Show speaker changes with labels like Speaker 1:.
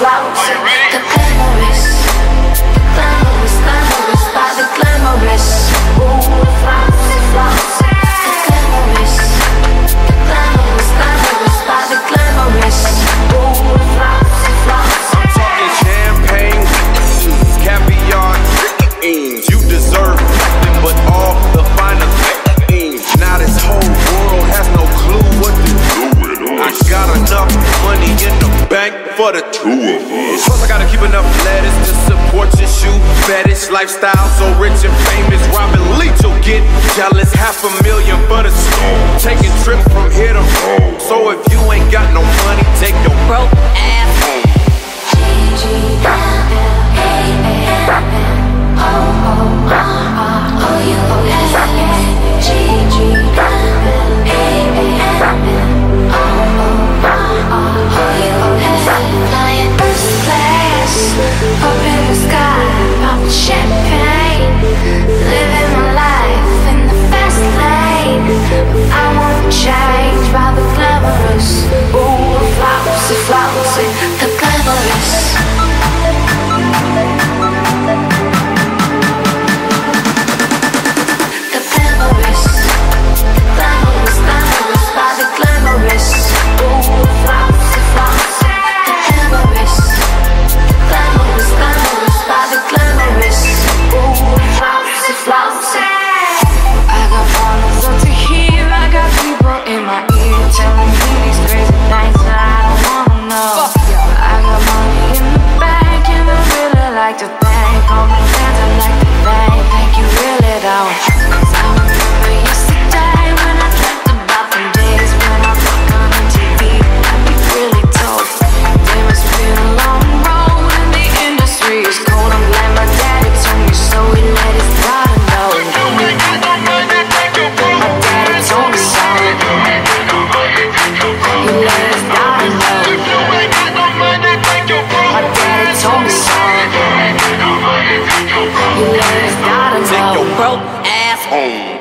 Speaker 1: flowers. Are you ready?
Speaker 2: for the two of us. Plus, I gotta keep enough lettuce to support your shoe fetish. Lifestyle so rich and famous. Robin Leach will get jealous. Half a million for the stone. Taking trips from here to Rome. So if you ain't got no money, take your
Speaker 3: broke ass home.
Speaker 1: G-G-L-L-A-L-O-O-I you your
Speaker 3: broke ass home.